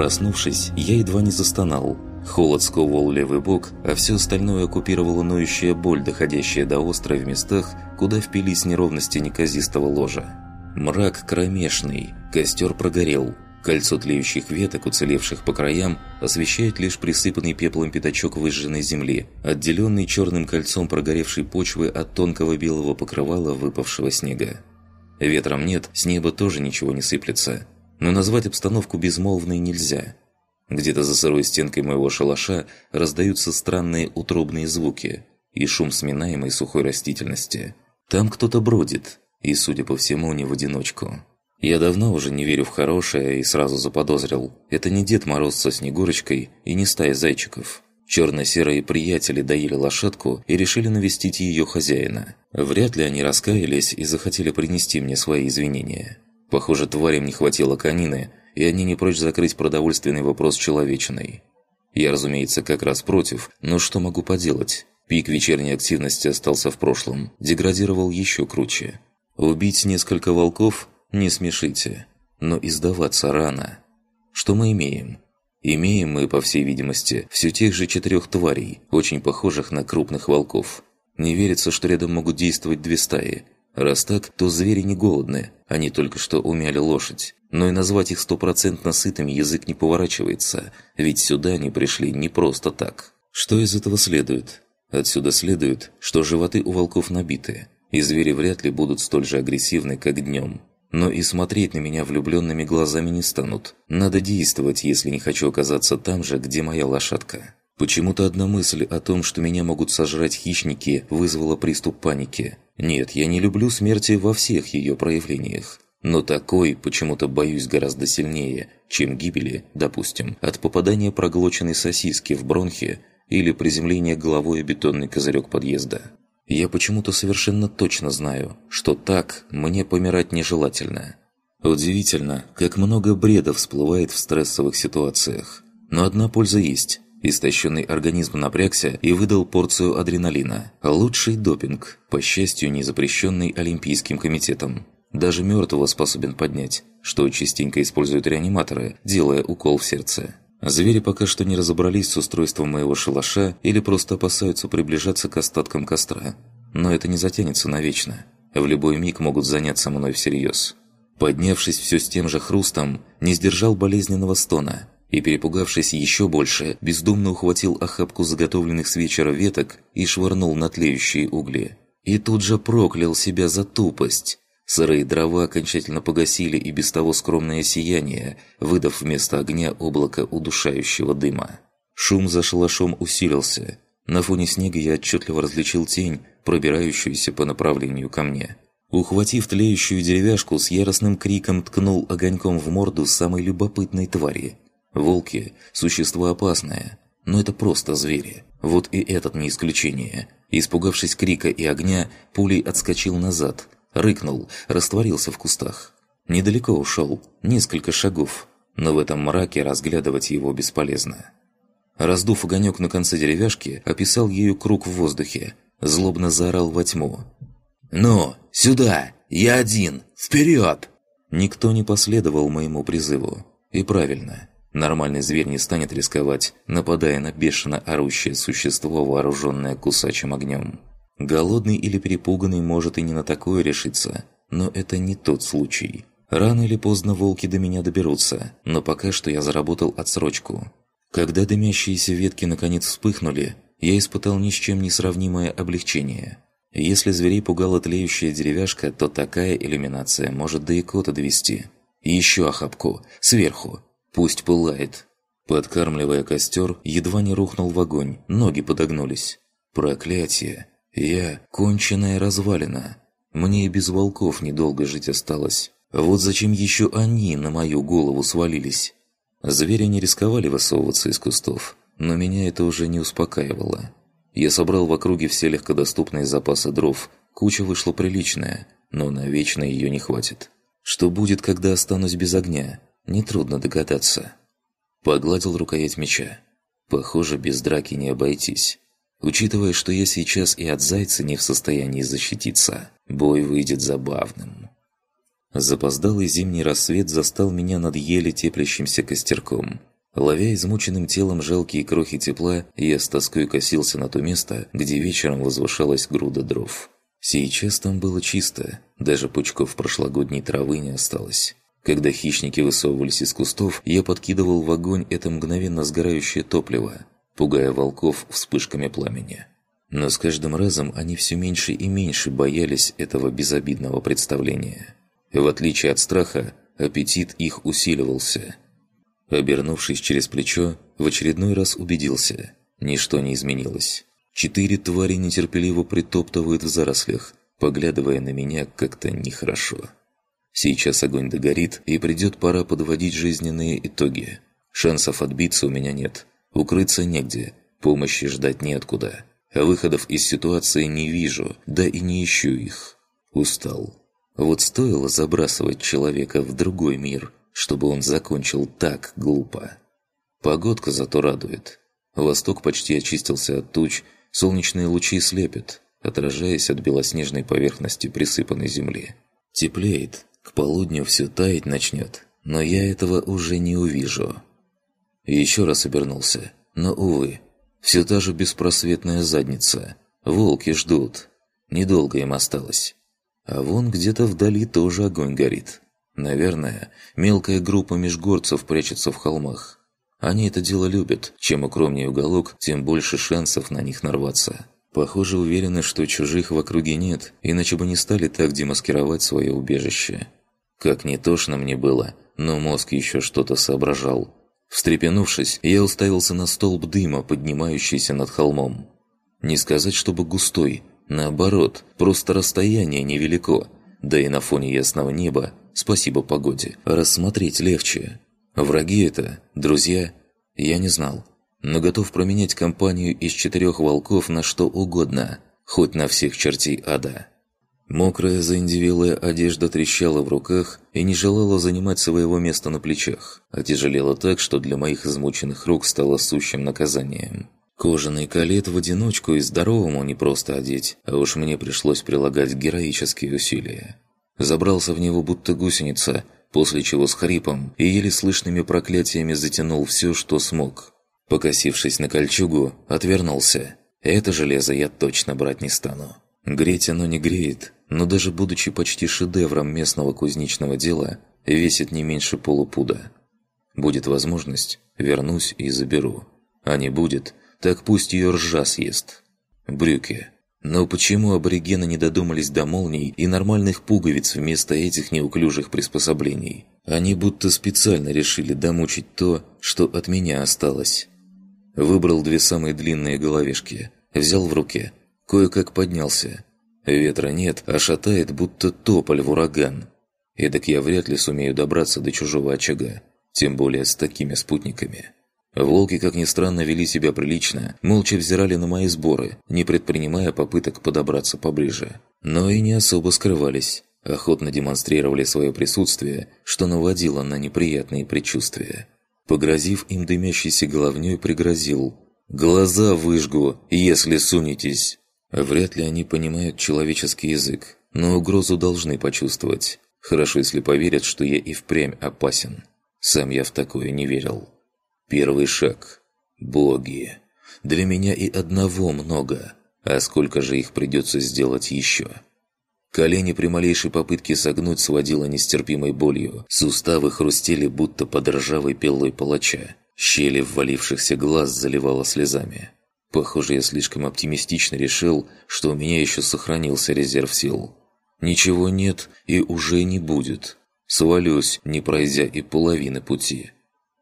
Проснувшись, я едва не застонал. Холод сковывал левый бок, а все остальное оккупировала ноющая боль, доходящая до острой в местах, куда впились неровности неказистого ложа. Мрак кромешный, костер прогорел. Кольцо тлеющих веток, уцелевших по краям, освещает лишь присыпанный пеплом пятачок выжженной земли, отделенный черным кольцом прогоревшей почвы от тонкого белого покрывала выпавшего снега. Ветром нет, с неба тоже ничего не сыплется. Но назвать обстановку безмолвной нельзя. Где-то за сырой стенкой моего шалаша раздаются странные утробные звуки и шум сминаемой сухой растительности. Там кто-то бродит, и, судя по всему, не в одиночку. Я давно уже не верю в хорошее и сразу заподозрил. Это не Дед Мороз со Снегурочкой и не стая зайчиков. Черно-серые приятели доили лошадку и решили навестить ее хозяина. Вряд ли они раскаялись и захотели принести мне свои извинения. Похоже, тварям не хватило конины, и они не прочь закрыть продовольственный вопрос человечиной. Я, разумеется, как раз против, но что могу поделать? Пик вечерней активности остался в прошлом, деградировал еще круче. Убить несколько волков – не смешите, но издаваться рано. Что мы имеем? Имеем мы, по всей видимости, все тех же четырех тварей, очень похожих на крупных волков. Не верится, что рядом могут действовать две стаи. Раз так, то звери не голодны, они только что умяли лошадь. Но и назвать их стопроцентно сытыми язык не поворачивается, ведь сюда они пришли не просто так. Что из этого следует? Отсюда следует, что животы у волков набиты, и звери вряд ли будут столь же агрессивны, как днем. Но и смотреть на меня влюбленными глазами не станут. Надо действовать, если не хочу оказаться там же, где моя лошадка. Почему-то одна мысль о том, что меня могут сожрать хищники, вызвала приступ паники. Нет, я не люблю смерти во всех ее проявлениях. Но такой почему-то боюсь гораздо сильнее, чем гибели, допустим, от попадания проглоченной сосиски в бронхи или приземления головой о бетонный козырек подъезда. Я почему-то совершенно точно знаю, что так мне помирать нежелательно. Удивительно, как много бреда всплывает в стрессовых ситуациях. Но одна польза есть. Истощенный организм напрягся и выдал порцию адреналина. Лучший допинг, по счастью, не запрещенный Олимпийским комитетом. Даже мертвого способен поднять, что частенько используют реаниматоры, делая укол в сердце. Звери пока что не разобрались с устройством моего шалаша или просто опасаются приближаться к остаткам костра. Но это не затянется навечно. В любой миг могут заняться мной всерьез. Поднявшись все с тем же хрустом, не сдержал болезненного стона и, перепугавшись еще больше, бездумно ухватил охапку заготовленных с вечера веток и швырнул на тлеющие угли. И тут же проклял себя за тупость. Сырые дрова окончательно погасили и без того скромное сияние, выдав вместо огня облако удушающего дыма. Шум за шалашом усилился. На фоне снега я отчетливо различил тень, пробирающуюся по направлению ко мне. Ухватив тлеющую деревяшку, с яростным криком ткнул огоньком в морду самой любопытной твари. Волки – существо опасное, но это просто звери. Вот и этот не исключение. Испугавшись крика и огня, пулей отскочил назад – Рыкнул, растворился в кустах. Недалеко ушел, несколько шагов, но в этом мраке разглядывать его бесполезно. Раздув огонек на конце деревяшки, описал ею круг в воздухе, злобно заорал во тьму. «Ну, сюда! Я один! Вперед!» Никто не последовал моему призыву. И правильно. Нормальный зверь не станет рисковать, нападая на бешено орущее существо, вооруженное кусачим огнем. Голодный или перепуганный может и не на такое решиться, но это не тот случай. Рано или поздно волки до меня доберутся, но пока что я заработал отсрочку. Когда дымящиеся ветки наконец вспыхнули, я испытал ни с чем не сравнимое облегчение. Если зверей пугала тлеющая деревяшка, то такая иллюминация может до икота довести. еще охапку, сверху, пусть пылает. Подкармливая костер, едва не рухнул в огонь, ноги подогнулись. Проклятие! Я – конченая развалина. Мне и без волков недолго жить осталось. Вот зачем еще они на мою голову свалились? Звери не рисковали высовываться из кустов, но меня это уже не успокаивало. Я собрал в округе все легкодоступные запасы дров, куча вышла приличная, но на вечно ее не хватит. Что будет, когда останусь без огня, нетрудно догадаться. Погладил рукоять меча. Похоже, без драки не обойтись. Учитывая, что я сейчас и от зайца не в состоянии защититься, бой выйдет забавным. Запоздалый зимний рассвет застал меня над еле теплящимся костерком. Ловя измученным телом жалкие крохи тепла, я с тоской косился на то место, где вечером возвышалась груда дров. Сейчас там было чисто, даже пучков прошлогодней травы не осталось. Когда хищники высовывались из кустов, я подкидывал в огонь это мгновенно сгорающее топливо, пугая волков вспышками пламени. Но с каждым разом они все меньше и меньше боялись этого безобидного представления. В отличие от страха, аппетит их усиливался – Обернувшись через плечо, в очередной раз убедился – ничто не изменилось. Четыре твари нетерпеливо притоптывают в зарослях, поглядывая на меня как-то нехорошо. Сейчас огонь догорит, и придет пора подводить жизненные итоги. Шансов отбиться у меня нет. Укрыться негде, помощи ждать неоткуда. Выходов из ситуации не вижу, да и не ищу их. Устал. Вот стоило забрасывать человека в другой мир – чтобы он закончил так глупо. Погодка зато радует. Восток почти очистился от туч, солнечные лучи слепят, отражаясь от белоснежной поверхности присыпанной земли. Теплеет, к полудню все таять начнет, но я этого уже не увижу. Еще раз обернулся, но, увы, все та же беспросветная задница. Волки ждут. Недолго им осталось. А вон где-то вдали тоже огонь горит. Наверное, мелкая группа межгорцев прячется в холмах. Они это дело любят. Чем укромнее уголок, тем больше шансов на них нарваться. Похоже, уверены, что чужих в округе нет, иначе бы не стали так демаскировать свое убежище. Как не тошно мне было, но мозг еще что-то соображал. Встрепенувшись, я уставился на столб дыма, поднимающийся над холмом. Не сказать, чтобы густой, наоборот, просто расстояние невелико, да и на фоне ясного неба спасибо погоде, рассмотреть легче. Враги это, друзья, я не знал, но готов променять компанию из четырех волков на что угодно, хоть на всех чертей ада. Мокрая заиндивелая одежда трещала в руках и не желала занимать своего места на плечах, а тяжелела так, что для моих измученных рук стало сущим наказанием. Кожаный калет в одиночку и здоровому не просто одеть, а уж мне пришлось прилагать героические усилия. Забрался в него будто гусеница, после чего с хрипом и еле слышными проклятиями затянул все, что смог. Покосившись на кольчугу, отвернулся. Это железо я точно брать не стану. Греть оно не греет, но даже будучи почти шедевром местного кузнечного дела, весит не меньше полупуда. Будет возможность, вернусь и заберу. А не будет, так пусть ее ржа съест. Брюки. Но почему аборигены не додумались до молний и нормальных пуговиц вместо этих неуклюжих приспособлений? Они будто специально решили домучить то, что от меня осталось. Выбрал две самые длинные головешки, взял в руки, кое-как поднялся. Ветра нет, а шатает, будто тополь в ураган. Эдак я вряд ли сумею добраться до чужого очага, тем более с такими спутниками. Волки, как ни странно, вели себя прилично, молча взирали на мои сборы, не предпринимая попыток подобраться поближе. Но и не особо скрывались, охотно демонстрировали свое присутствие, что наводило на неприятные предчувствия. Погрозив им дымящейся головней, пригрозил «Глаза выжгу, если сунетесь!» Вряд ли они понимают человеческий язык, но угрозу должны почувствовать. Хорошо, если поверят, что я и впрямь опасен. Сам я в такое не верил. Первый шаг. Боги. Для меня и одного много. А сколько же их придется сделать еще? Колени при малейшей попытке согнуть сводило нестерпимой болью. Суставы хрустели, будто под ржавой пилой палача. Щели ввалившихся глаз заливало слезами. Похоже, я слишком оптимистично решил, что у меня еще сохранился резерв сил. Ничего нет и уже не будет. Свалюсь, не пройдя и половины пути.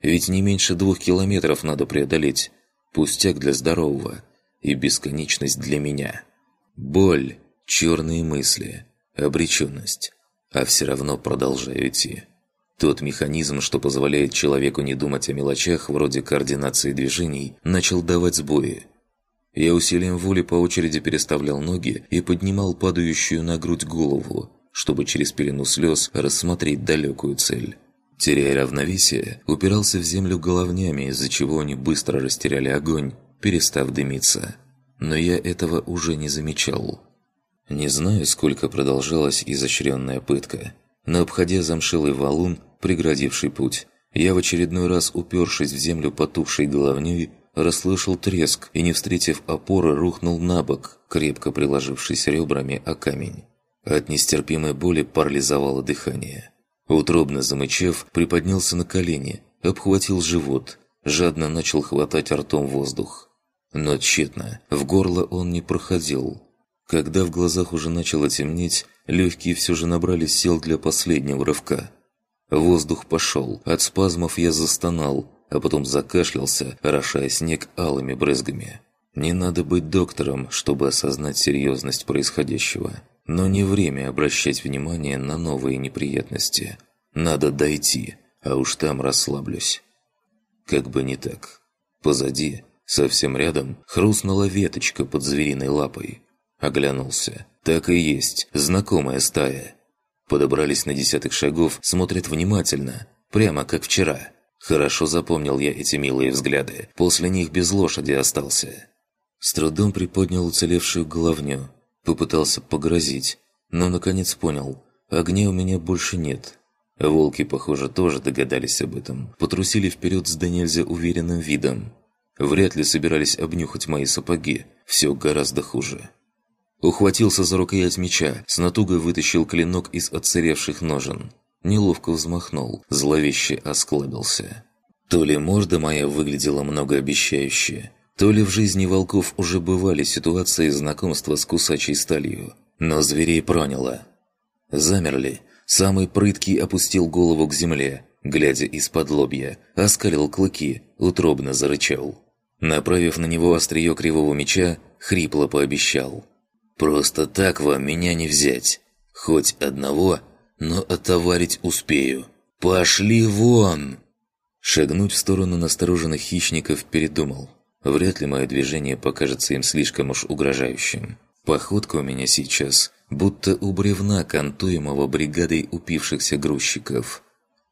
Ведь не меньше двух километров надо преодолеть. Пустяк для здорового и бесконечность для меня. Боль, черные мысли, обреченность. А все равно продолжаю идти. Тот механизм, что позволяет человеку не думать о мелочах вроде координации движений, начал давать сбои. Я усилием воли по очереди переставлял ноги и поднимал падающую на грудь голову, чтобы через пелену слез рассмотреть далекую цель. Теряя равновесие, упирался в землю головнями, из-за чего они быстро растеряли огонь, перестав дымиться. Но я этого уже не замечал. Не знаю, сколько продолжалась изощренная пытка, но обходя замшилый валун, преградивший путь, Я в очередной раз, упершись в землю потухшей головней, расслышал треск и, не встретив опоры, рухнул на бок, крепко приложившись ребрами о камень. От нестерпимой боли парализовало дыхание. Утробно замычав, приподнялся на колени, обхватил живот, жадно начал хватать ртом воздух. Но тщетно, в горло он не проходил. Когда в глазах уже начало темнеть, легкие все же набрали сил для последнего рывка. Воздух пошел, от спазмов я застонал, а потом закашлялся, орошая снег алыми брызгами. Не надо быть доктором, чтобы осознать серьезность происходящего. Но не время обращать внимание на новые неприятности. Надо дойти, а уж там расслаблюсь. Как бы не так. Позади, совсем рядом, хрустнула веточка под звериной лапой. Оглянулся. Так и есть, знакомая стая. Подобрались на десятых шагов, смотрят внимательно, прямо как вчера. Хорошо запомнил я эти милые взгляды, после них без лошади остался. С трудом приподнял уцелевшую головню, попытался погрозить, но наконец понял, огня у меня больше нет. Волки, похоже, тоже догадались об этом, потрусили вперед с да уверенным видом. Вряд ли собирались обнюхать мои сапоги, все гораздо хуже. Ухватился за рукоять меча, с натугой вытащил клинок из отсыревших ножен. Неловко взмахнул, зловеще осклабился. То ли морда моя выглядела многообещающе, то ли в жизни волков уже бывали ситуации знакомства с кусачей сталью. Но зверей проняло. Замерли. Самый прыткий опустил голову к земле, глядя из-под лобья, оскалил клыки, утробно зарычал. Направив на него острие кривого меча, хрипло пообещал – Просто так вам меня не взять. Хоть одного, но отоварить успею. Пошли вон!» Шагнуть в сторону настороженных хищников передумал. Вряд ли мое движение покажется им слишком уж угрожающим. Походка у меня сейчас, будто у бревна, контуемого бригадой упившихся грузчиков.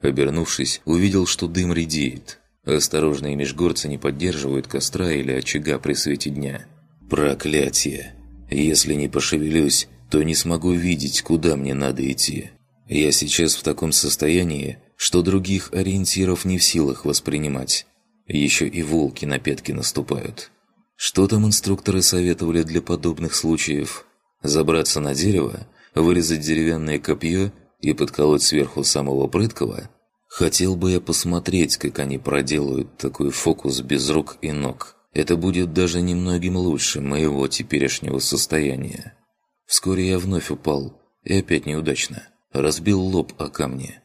Обернувшись, увидел, что дым редеет. Осторожные межгорцы не поддерживают костра или очага при свете дня. Проклятие! Если не пошевелюсь, то не смогу видеть, куда мне надо идти. Я сейчас в таком состоянии, что других ориентиров не в силах воспринимать. Еще и волки на пятки наступают. Что там инструкторы советовали для подобных случаев? Забраться на дерево, вырезать деревянное копье и подколоть сверху самого прыткого? Хотел бы я посмотреть, как они проделают такой фокус без рук и ног. Это будет даже немногим лучше моего теперешнего состояния. Вскоре я вновь упал, и опять неудачно. Разбил лоб о камни.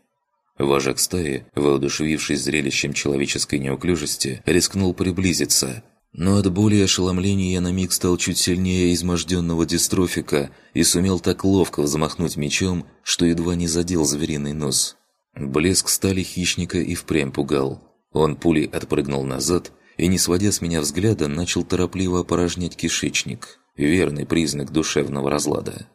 Вожак стаи, воодушевившись зрелищем человеческой неуклюжести, рискнул приблизиться. Но от боли и ошеломления я на миг стал чуть сильнее изможденного дистрофика и сумел так ловко взмахнуть мечом, что едва не задел звериный нос. Блеск стали хищника и впрямь пугал. Он пулей отпрыгнул назад и, не сводя с меня взгляда, начал торопливо опорожнять кишечник. Верный признак душевного разлада.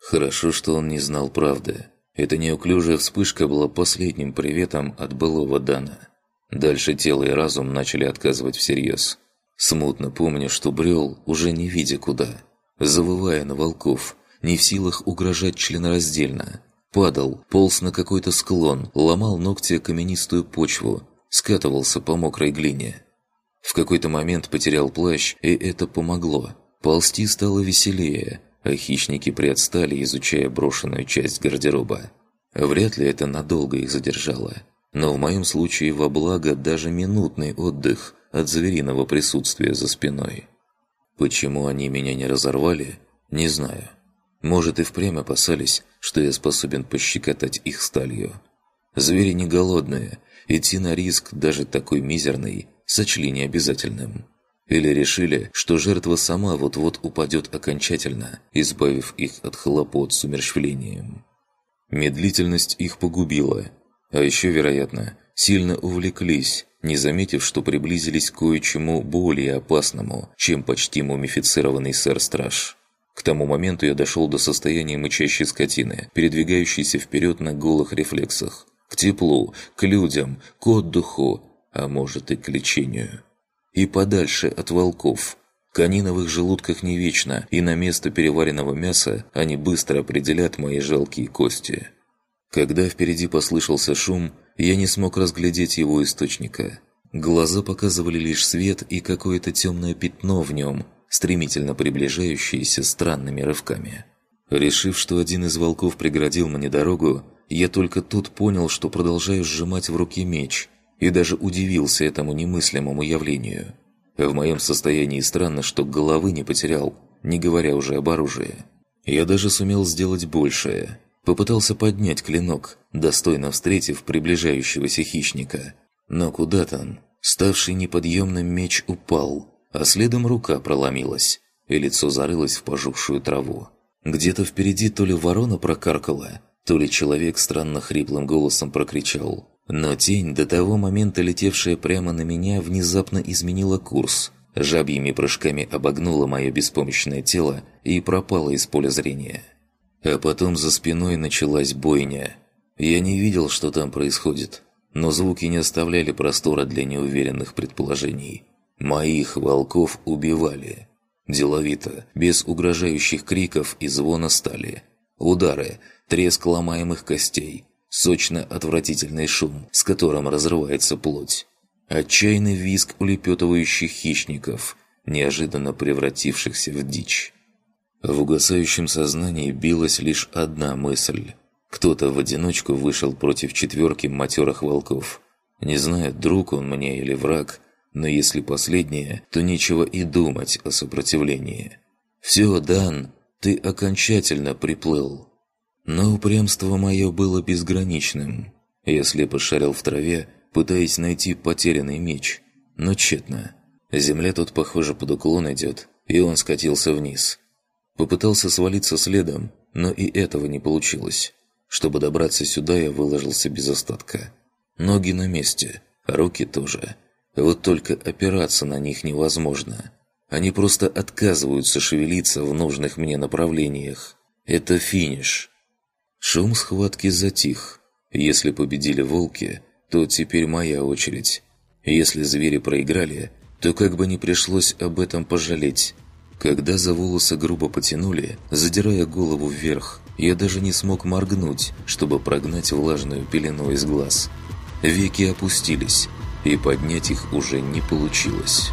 Хорошо, что он не знал правды. Эта неуклюжая вспышка была последним приветом от былого Дана. Дальше тело и разум начали отказывать всерьез. Смутно помню, что брел, уже не видя куда. Завывая на волков, не в силах угрожать членораздельно. Падал, полз на какой-то склон, ломал ногти каменистую почву, скатывался по мокрой глине. В какой-то момент потерял плащ, и это помогло. Ползти стало веселее, а хищники приотстали, изучая брошенную часть гардероба. Вряд ли это надолго их задержало. Но в моем случае во благо даже минутный отдых от звериного присутствия за спиной. Почему они меня не разорвали, не знаю. Может и впрямь опасались, что я способен пощекотать их сталью. Звери не голодные, идти на риск, даже такой мизерный, сочли необязательным. Или решили, что жертва сама вот-вот упадет окончательно, избавив их от хлопот с умерщвлением. Медлительность их погубила, а еще, вероятно, сильно увлеклись, не заметив, что приблизились к кое-чему более опасному, чем почти мумифицированный сэр-страж. К тому моменту я дошел до состояния мычащей скотины, передвигающейся вперед на голых рефлексах. К теплу, к людям, к отдыху, а может и к лечению. И подальше от волков. Каниновых желудках не вечно, и на место переваренного мяса они быстро определят мои жалкие кости. Когда впереди послышался шум, я не смог разглядеть его источника. Глаза показывали лишь свет и какое-то темное пятно в нем, стремительно приближающееся странными рывками. Решив, что один из волков преградил мне дорогу, я только тут понял, что продолжаю сжимать в руке меч, и даже удивился этому немыслимому явлению. В моем состоянии странно, что головы не потерял, не говоря уже об оружии. Я даже сумел сделать большее. Попытался поднять клинок, достойно встретив приближающегося хищника. Но куда там? Ставший неподъемным меч упал, а следом рука проломилась, и лицо зарылось в пожухшую траву. Где-то впереди то ли ворона прокаркала, то ли человек странно хриплым голосом прокричал. Но тень, до того момента летевшая прямо на меня, внезапно изменила курс. Жабьими прыжками обогнула мое беспомощное тело и пропала из поля зрения. А потом за спиной началась бойня. Я не видел, что там происходит, но звуки не оставляли простора для неуверенных предположений. Моих волков убивали. Деловито, без угрожающих криков и звона стали. Удары, треск ломаемых костей, сочно-отвратительный шум, с которым разрывается плоть. Отчаянный визг улепетывающих хищников, неожиданно превратившихся в дичь. В угасающем сознании билась лишь одна мысль. Кто-то в одиночку вышел против четверки матерых волков. Не знаю, друг он мне или враг, но если последнее, то нечего и думать о сопротивлении. «Все, Дан, ты окончательно приплыл». Но упрямство мое было безграничным. Я слепо шарил в траве, пытаясь найти потерянный меч, но тщетно. Земля тут, похоже, под уклон идет, и он скатился вниз. Попытался свалиться следом, но и этого не получилось. Чтобы добраться сюда, я выложился без остатка. Ноги на месте, руки тоже. Вот только опираться на них невозможно. Они просто отказываются шевелиться в нужных мне направлениях. Это финиш. Шум схватки затих. Если победили волки, то теперь моя очередь. Если звери проиграли, то как бы не пришлось об этом пожалеть. Когда за волосы грубо потянули, задирая голову вверх, я даже не смог моргнуть, чтобы прогнать влажную пелену из глаз. Веки опустились, и поднять их уже не получилось.